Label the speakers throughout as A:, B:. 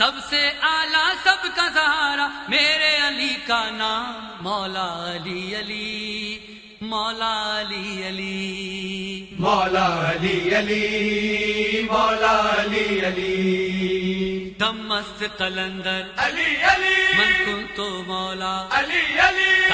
A: سب سے آلہ سب کا سہارا میرے علی کا نام مولا علی علی مولا علی علی۔
B: مولا علی علی مولا علی علی۔
A: دم مست قلندر
B: علی علی۔
A: من کن تو مولا۔
B: علی علی۔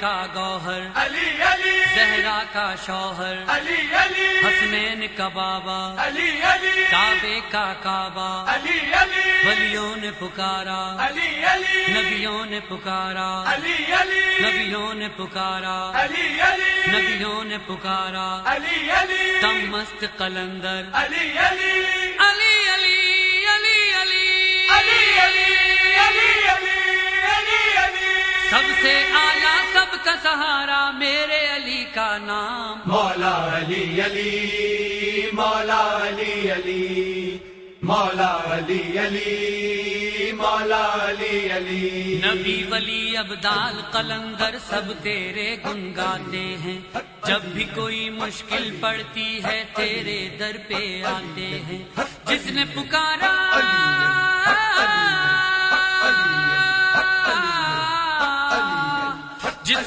A: کا گوہر
B: علی علی
A: زہرا کا شوہر
B: علی علی
A: حسنین کا بابا
B: علی علی
A: کعبے کا کعبہ
B: علی علی
A: ولیوں نے پکارا
B: علی علی
A: نبیوں نے پکارا
B: علی علی
A: نبیوں نے پکارا
B: علی علی
A: نبیوں نے پکارا
B: علی علی
A: دم مست قلندر
B: علی علی
A: کا سہارا میرے علی کا نام۔
B: مولا علی علی مولا علی علی مولا علی علی مولا علی علی۔
A: نبی ولی ابدال قلندر سب تیرے گن گاتے ہیں۔ جب بھی کوئی مشکل پڑتی ہے تیرے در پہ آتے ہیں۔ جس نے پکارا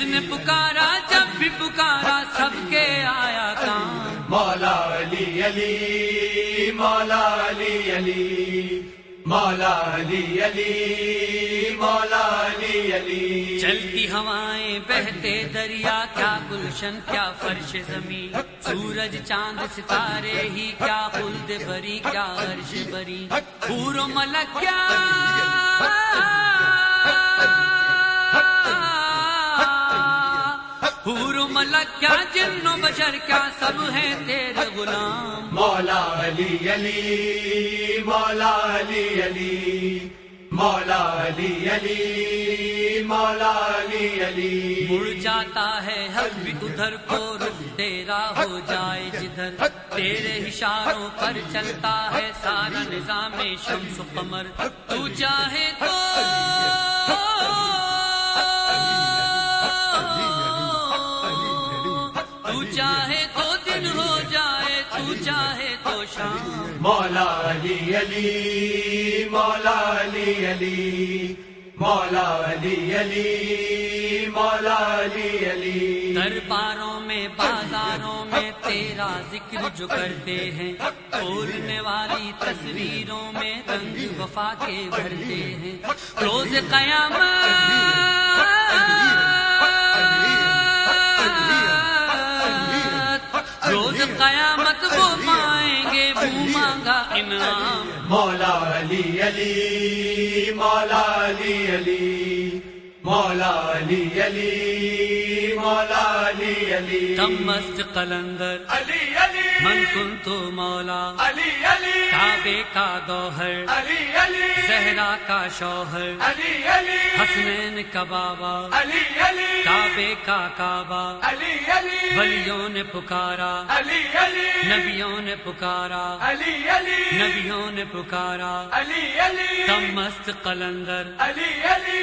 A: نے پکارا جب بھی پکارا سب کے آیا کام۔
B: مولا علی علی مولا علی علی۔ مولا علی علی مولا علی علی۔
A: چلتی ہوائیں بہتے دریا کیا گلشن کیا فرش زمین۔ سورج چاند ستارے ہی کیا خلد بری کیا عرش بری پورو ملک کیا پورو ملک کیا جن و بشر کیا سب ہیں تیرے غلام؟
B: مولا علی علی مولا علی علی مولا علی علی مولا علی علی۔
A: مڑ جاتا ہے حق بھی ادھر کو رخ تیرا ہو جائے جدھر۔ تیرے اشاروں پر چلتا ہے سارا نظام شمس و قمر۔ تو چاہے تو
B: مولا علی علی، مولا علی علی، مولا علی علی، مولا علی علی۔
A: درباروں میں، بازاروں میں تیرا ذکر جو کرتے ہیں، کھولنے والی تصویروں میں رنگ وفا کے بھرتے ہیں۔ روز قیامت روز قیامت انعام
B: مولا علی علی مولا علی علی مولا علی علی مولا علی علی۔
A: دم مست قلندر۔
B: علی علی
A: من کن تو مولا
B: علی علی
A: کعبے کا گوہر
B: علی علی
A: زہرا کا شوہر
B: علی علی
A: حسنین کا بابا
B: علی علی
A: کعبے کا کعبہ
B: علی علی
A: ولیوں نے پکارا
B: علی علی
A: نبیوں نے پکارا
B: علی علی
A: نبیوں نے پکارا
B: علی علی
A: دم مست قلندر
B: علی علی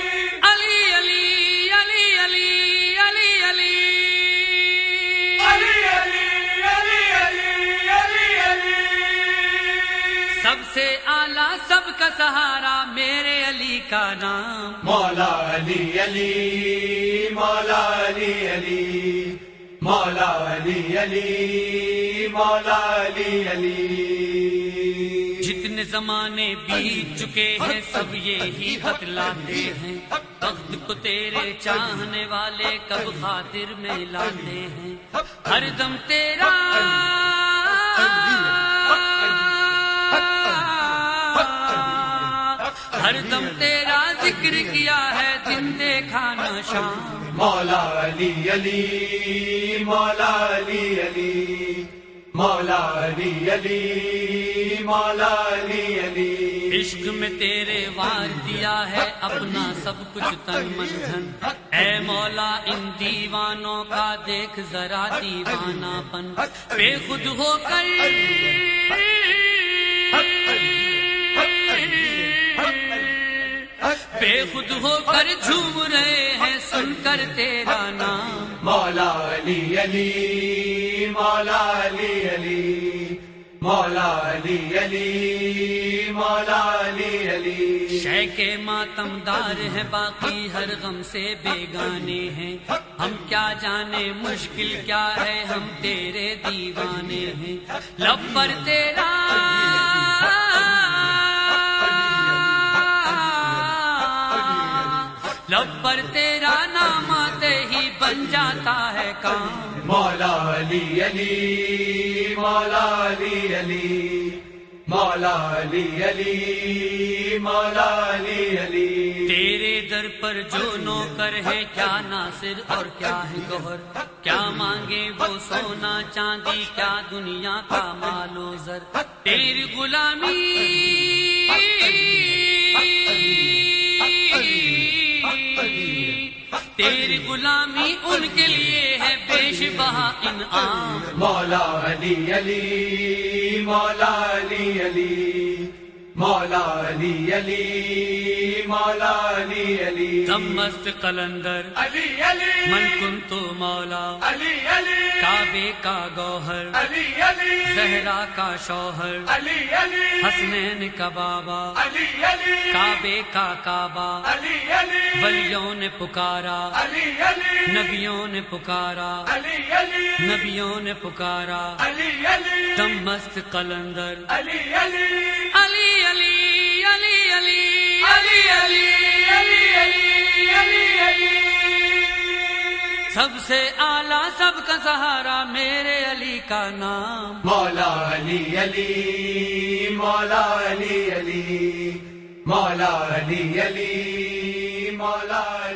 A: سے آلہ سب کا سہارا میرے علی کا نام۔
B: مولا علی علی مولا علی علی مولا علی علی مولا علی علی۔
A: جتنے زمانے بیت چکے ہیں سب یہی بتلاتے ہیں۔ وقت کو تیرے چاہنے والے کب خاطر میں لاتے ہیں۔ ہر دم تیرا۔ ہر دم تیرا ذکر کیا ہے دن دیکھا نہ شام۔
B: مولا علی علی مولا علی علی مولا علی علی مولا علی علی۔
A: عشق میں تیرے وار دیا ہے اپنا سب کچھ تن من دھن۔ اے مولا ان دیوانوں کا دیکھ ذرا دیوانہ پن بے خود ہو کر بے خود ہو کر جھوم رہے ہیں سن کر تیرا نام۔
B: مولا علی علی مولا علی علی مولا علی علی مولا علی علی۔
A: شہ کے ماتم دار ہے باقی ہر غم سے بیگانے ہیں۔ ہم کیا جانے مشکل کیا ہے ہم تیرے دیوانے ہیں۔ لب پر تیرا پر تیرا نام آتے ہی بن جاتا ہے کام۔
B: مولا علی علی مولا علی علی مولا علی علی مولا علی علی۔
A: تیرے در پر جو نوکر ہے کیا ناصر اور کیا ہے گوہر؟ کیا مانگے وہ سونا چاندی؟ کیا دنیا کا مالو زر؟ تیری غلامی۔ تیری غلامی ان کے لیے ہے پیش بہا انعام۔
B: مولا علی علی، مولا علی علی۔ مولا علی علی مولا علی علی
A: مست قلندر
B: علی علی
A: من کن تو مولا
B: علی علی
A: کعبے کا گوہر
B: علی علی
A: زہرا کا شوہر
B: علی علی
A: حسنین کا بابا
B: علی علی
A: کعبے کا کعبہ
B: علی علی
A: ولیوں نے پکارا
B: علی علی
A: نبیوں نے پکارا
B: علی علی
A: نبیوں نے پکارا
B: علی علی
A: دم مست قلندر
B: علی علی علی
A: سب سے اعلیٰ، سب کا سہارا میرے علی کا نام۔
B: مولا علی علی، مولا علی علی۔ مولا علی علی، مولا